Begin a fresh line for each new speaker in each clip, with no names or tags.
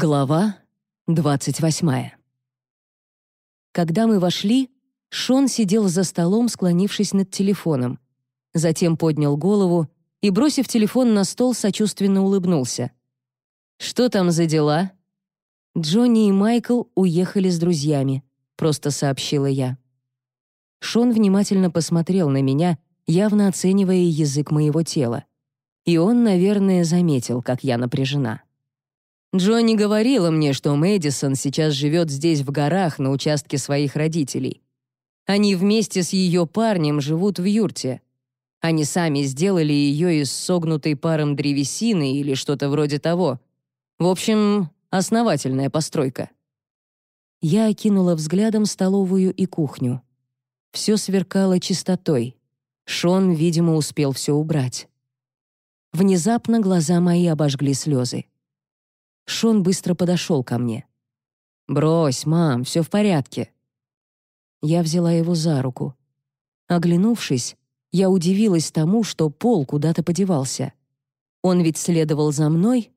Глава 28. Когда мы вошли, Шон сидел за столом, склонившись над телефоном. Затем поднял голову и, бросив телефон на стол, сочувственно улыбнулся. «Что там за дела?» «Джонни и Майкл уехали с друзьями», — просто сообщила я. Шон внимательно посмотрел на меня, явно оценивая язык моего тела. И он, наверное, заметил, как я напряжена. Джонни говорила мне, что Мэдисон сейчас живет здесь в горах на участке своих родителей. Они вместе с ее парнем живут в юрте. Они сами сделали ее из согнутой паром древесины или что-то вроде того. В общем, основательная постройка. Я окинула взглядом столовую и кухню. Все сверкало чистотой. Шон, видимо, успел все убрать. Внезапно глаза мои обожгли слезы. Шон быстро подошел ко мне. «Брось, мам, все в порядке». Я взяла его за руку. Оглянувшись, я удивилась тому, что Пол куда-то подевался. Он ведь следовал за мной?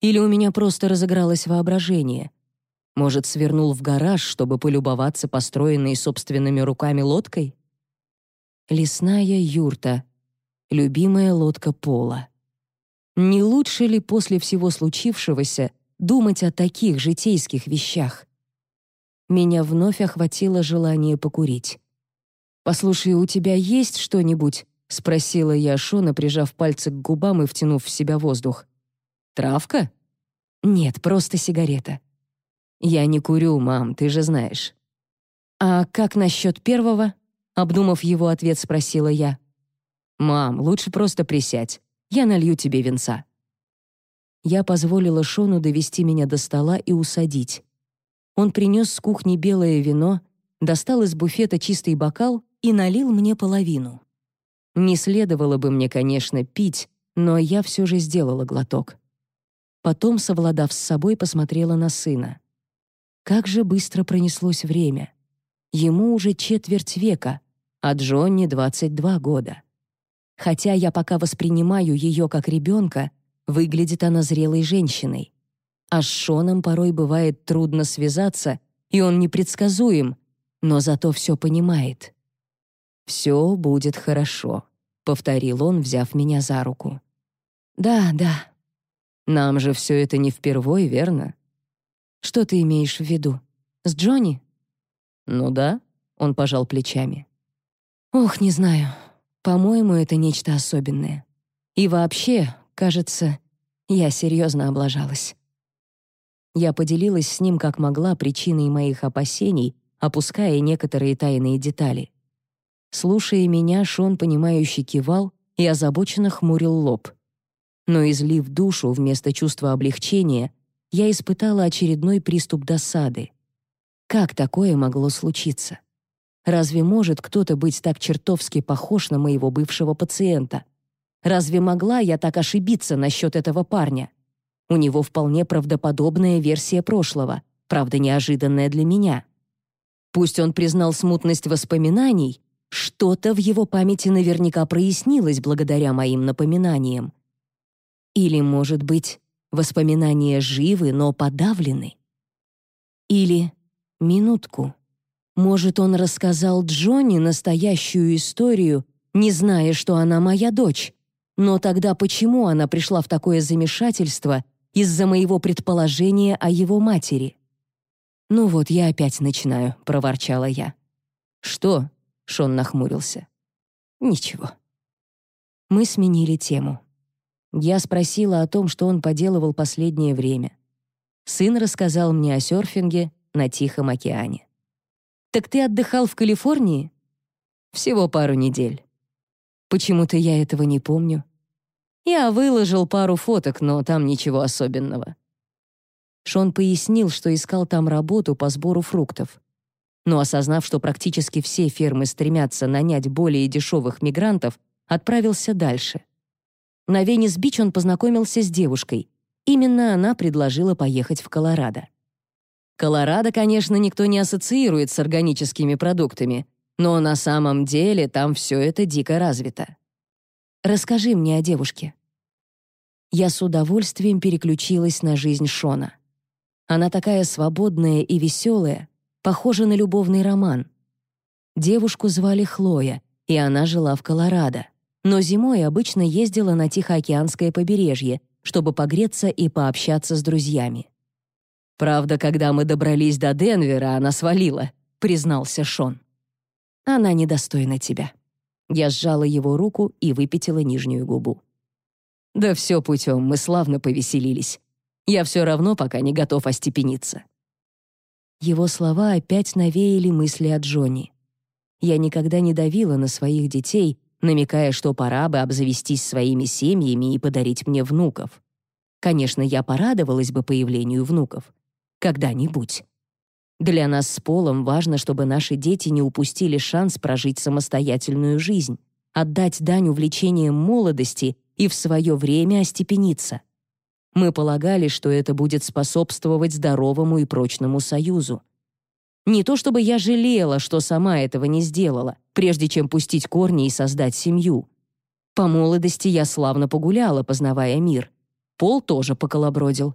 Или у меня просто разыгралось воображение? Может, свернул в гараж, чтобы полюбоваться построенной собственными руками лодкой? Лесная юрта. Любимая лодка Пола. Не лучше ли после всего случившегося думать о таких житейских вещах? Меня вновь охватило желание покурить. «Послушай, у тебя есть что-нибудь?» — спросила я Шона, прижав пальцы к губам и втянув в себя воздух. «Травка?» «Нет, просто сигарета». «Я не курю, мам, ты же знаешь». «А как насчет первого?» — обдумав его ответ, спросила я. «Мам, лучше просто присядь. Я налью тебе винца». Я позволила Шону довести меня до стола и усадить. Он принес с кухни белое вино, достал из буфета чистый бокал и налил мне половину. Не следовало бы мне, конечно, пить, но я все же сделала глоток. Потом, совладав с собой, посмотрела на сына. Как же быстро пронеслось время. Ему уже четверть века, а Джонни — 22 года. Хотя я пока воспринимаю ее как ребенка, выглядит она зрелой женщиной. А с Шоном порой бывает трудно связаться, и он непредсказуем, но зато все понимает. «Все будет хорошо», — повторил он, взяв меня за руку. «Да, да. Нам же все это не впервой, верно?» «Что ты имеешь в виду? С Джонни?» «Ну да», — он пожал плечами. «Ох, не знаю. По-моему, это нечто особенное. И вообще, кажется, я серьезно облажалась. Я поделилась с ним как могла причиной моих опасений, опуская некоторые тайные детали. Слушая меня, Шон, понимающе кивал и озабоченно хмурил лоб. Но, излив душу вместо чувства облегчения, я испытала очередной приступ досады. Как такое могло случиться? Разве может кто-то быть так чертовски похож на моего бывшего пациента? Разве могла я так ошибиться насчет этого парня? У него вполне правдоподобная версия прошлого, правда неожиданная для меня. Пусть он признал смутность воспоминаний, что-то в его памяти наверняка прояснилось благодаря моим напоминаниям. Или, может быть, воспоминания живы, но подавлены? Или, минутку, может, он рассказал Джонни настоящую историю, не зная, что она моя дочь? Но тогда почему она пришла в такое замешательство из-за моего предположения о его матери? «Ну вот, я опять начинаю», — проворчала я. «Что?» — Шон нахмурился. «Ничего». Мы сменили тему. Я спросила о том, что он поделывал последнее время. Сын рассказал мне о серфинге на Тихом океане. «Так ты отдыхал в Калифорнии?» «Всего пару недель». «Почему-то я этого не помню». «Я выложил пару фоток, но там ничего особенного». Шон пояснил, что искал там работу по сбору фруктов. Но осознав, что практически все фермы стремятся нанять более дешевых мигрантов, отправился дальше. На Венес-Бич он познакомился с девушкой. Именно она предложила поехать в Колорадо. Колорадо, конечно, никто не ассоциирует с органическими продуктами, но на самом деле там все это дико развито. Расскажи мне о девушке. Я с удовольствием переключилась на жизнь Шона. Она такая свободная и веселая, похожа на любовный роман. Девушку звали Хлоя, и она жила в Колорадо. Но зимой обычно ездила на Тихоокеанское побережье, чтобы погреться и пообщаться с друзьями. «Правда, когда мы добрались до Денвера, она свалила», — признался Шон. «Она недостойна тебя». Я сжала его руку и выпятила нижнюю губу. «Да все путем, мы славно повеселились. Я все равно пока не готов остепениться». Его слова опять навеяли мысли о Джонни. Я никогда не давила на своих детей, намекая, что пора бы обзавестись своими семьями и подарить мне внуков. Конечно, я порадовалась бы появлению внуков. Когда-нибудь. Для нас с Полом важно, чтобы наши дети не упустили шанс прожить самостоятельную жизнь, отдать дань увлечениям молодости и в свое время остепениться. Мы полагали, что это будет способствовать здоровому и прочному союзу. Не то чтобы я жалела, что сама этого не сделала, прежде чем пустить корни и создать семью. По молодости я славно погуляла, познавая мир. Пол тоже поколобродил.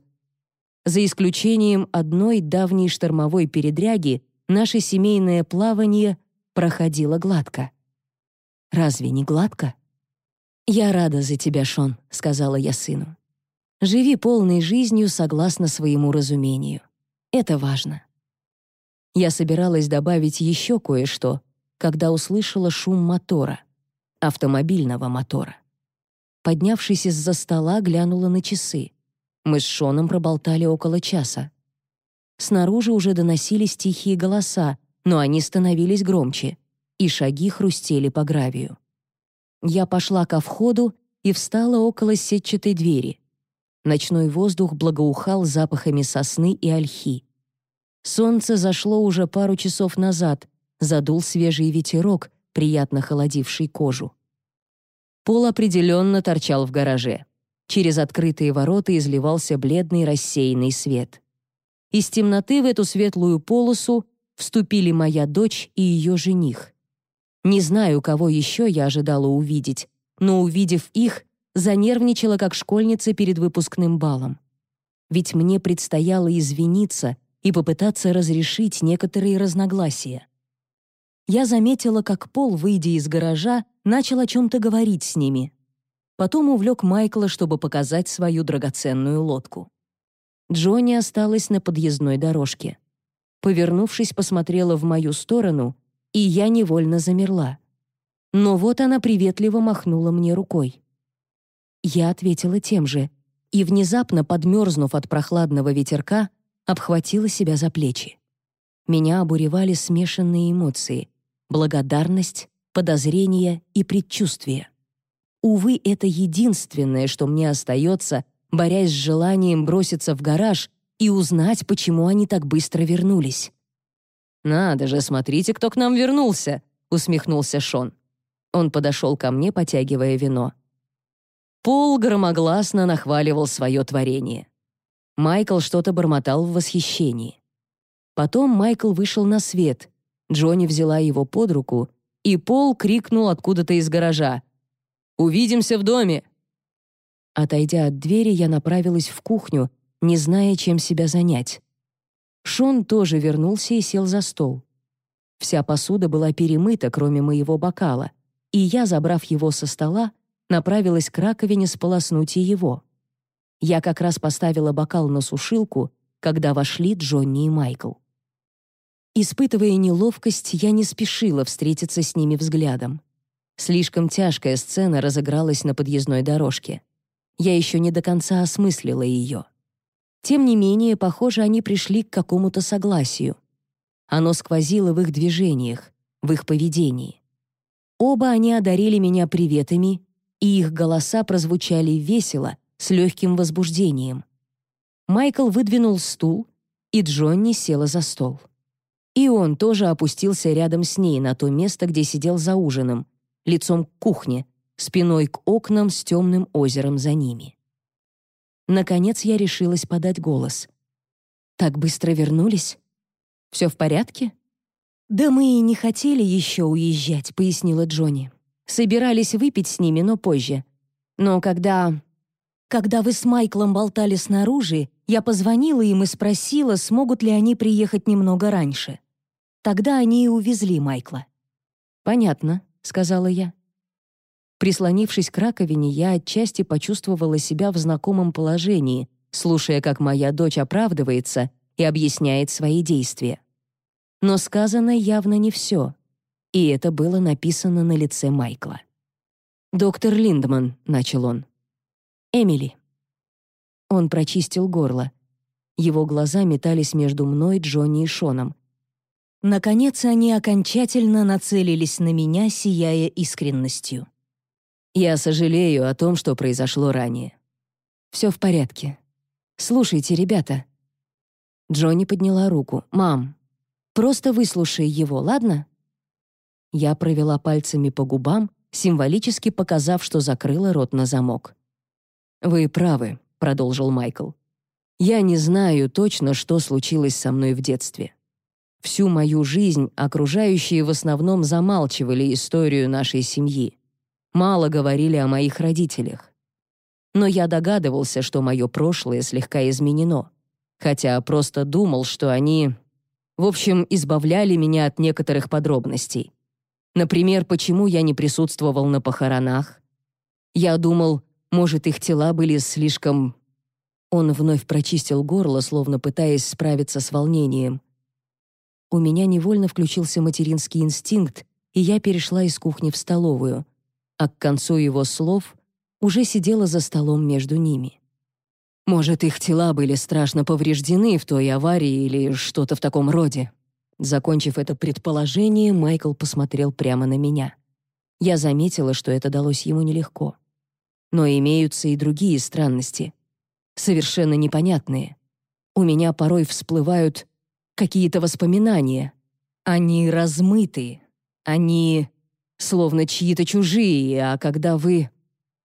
За исключением одной давней штормовой передряги, наше семейное плавание проходило гладко. Разве не гладко? «Я рада за тебя, Шон», — сказала я сыну. «Живи полной жизнью согласно своему разумению. Это важно». Я собиралась добавить еще кое-что, когда услышала шум мотора, автомобильного мотора. Поднявшись из-за стола, глянула на часы. Мы с Шоном проболтали около часа. Снаружи уже доносились тихие голоса, но они становились громче, и шаги хрустели по гравию. Я пошла ко входу и встала около сетчатой двери. Ночной воздух благоухал запахами сосны и ольхи. Солнце зашло уже пару часов назад, задул свежий ветерок, приятно холодивший кожу. Пол определенно торчал в гараже. Через открытые ворота изливался бледный рассеянный свет. Из темноты в эту светлую полосу вступили моя дочь и ее жених. Не знаю, кого еще я ожидала увидеть, но, увидев их, занервничала как школьница перед выпускным балом. Ведь мне предстояло извиниться и попытаться разрешить некоторые разногласия. Я заметила, как Пол, выйдя из гаража, начал о чем-то говорить с ними. Потом увлек Майкла, чтобы показать свою драгоценную лодку. Джонни осталась на подъездной дорожке. Повернувшись, посмотрела в мою сторону, и я невольно замерла. Но вот она приветливо махнула мне рукой. Я ответила тем же, и, внезапно подмерзнув от прохладного ветерка, обхватила себя за плечи. Меня обуревали смешанные эмоции — благодарность, подозрение и предчувствие. Увы, это единственное, что мне остается, борясь с желанием броситься в гараж и узнать, почему они так быстро вернулись. «Надо же, смотрите, кто к нам вернулся!» — усмехнулся Шон. Он подошел ко мне, потягивая вино. Пол громогласно нахваливал свое творение. Майкл что-то бормотал в восхищении. Потом Майкл вышел на свет. Джонни взяла его под руку, и Пол крикнул откуда-то из гаража. «Увидимся в доме!» Отойдя от двери, я направилась в кухню, не зная, чем себя занять. Шон тоже вернулся и сел за стол. Вся посуда была перемыта, кроме моего бокала, и я, забрав его со стола, направилась к раковине сполоснуть и его. Я как раз поставила бокал на сушилку, когда вошли Джонни и Майкл. Испытывая неловкость, я не спешила встретиться с ними взглядом. Слишком тяжкая сцена разыгралась на подъездной дорожке. Я еще не до конца осмыслила ее. Тем не менее, похоже, они пришли к какому-то согласию. Оно сквозило в их движениях, в их поведении. Оба они одарили меня приветами, и их голоса прозвучали весело, с легким возбуждением. Майкл выдвинул стул, и Джонни села за стол. И он тоже опустился рядом с ней на то место, где сидел за ужином, лицом к кухне, спиной к окнам с темным озером за ними. Наконец я решилась подать голос. «Так быстро вернулись? Все в порядке?» «Да мы и не хотели еще уезжать», — пояснила Джонни. «Собирались выпить с ними, но позже. Но когда Когда вы с Майклом болтали снаружи, я позвонила им и спросила, смогут ли они приехать немного раньше. Тогда они и увезли Майкла. «Понятно», — сказала я. Прислонившись к раковине, я отчасти почувствовала себя в знакомом положении, слушая, как моя дочь оправдывается и объясняет свои действия. Но сказано явно не все, и это было написано на лице Майкла. «Доктор Линдман», — начал он. «Эмили». Он прочистил горло. Его глаза метались между мной, Джонни и Шоном. Наконец они окончательно нацелились на меня, сияя искренностью. «Я сожалею о том, что произошло ранее. Все в порядке. Слушайте, ребята». Джонни подняла руку. «Мам, просто выслушай его, ладно?» Я провела пальцами по губам, символически показав, что закрыла рот на замок. «Вы правы», — продолжил Майкл. «Я не знаю точно, что случилось со мной в детстве. Всю мою жизнь окружающие в основном замалчивали историю нашей семьи. Мало говорили о моих родителях. Но я догадывался, что мое прошлое слегка изменено, хотя просто думал, что они... В общем, избавляли меня от некоторых подробностей. Например, почему я не присутствовал на похоронах. Я думал, может, их тела были слишком... Он вновь прочистил горло, словно пытаясь справиться с волнением. У меня невольно включился материнский инстинкт, и я перешла из кухни в столовую, а к концу его слов уже сидела за столом между ними. Может, их тела были страшно повреждены в той аварии или что-то в таком роде. Закончив это предположение, Майкл посмотрел прямо на меня. Я заметила, что это далось ему нелегко. Но имеются и другие странности. Совершенно непонятные. У меня порой всплывают какие-то воспоминания. Они размытые. Они словно чьи-то чужие, а когда вы...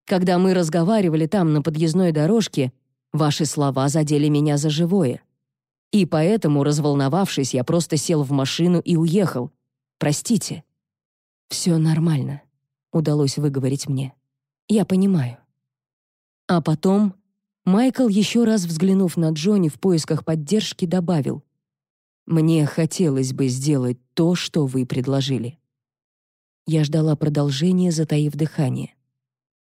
Когда мы разговаривали там на подъездной дорожке, ваши слова задели меня за живое. И поэтому, разволновавшись, я просто сел в машину и уехал. Простите. «Все нормально», — удалось выговорить мне. «Я понимаю». А потом Майкл, еще раз взглянув на Джонни в поисках поддержки, добавил. «Мне хотелось бы сделать то, что вы предложили». Я ждала продолжения, затаив дыхание.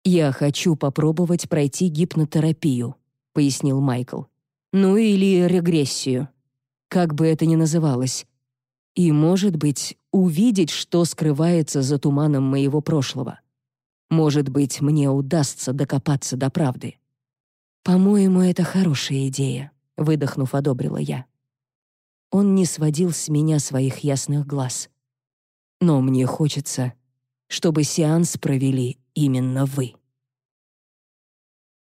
«Я хочу попробовать пройти гипнотерапию», — пояснил Майкл. «Ну или регрессию. Как бы это ни называлось. И, может быть, увидеть, что скрывается за туманом моего прошлого. Может быть, мне удастся докопаться до правды. «По-моему, это хорошая идея», — выдохнув, одобрила я. Он не сводил с меня своих ясных глаз. «Но мне хочется, чтобы сеанс провели именно вы».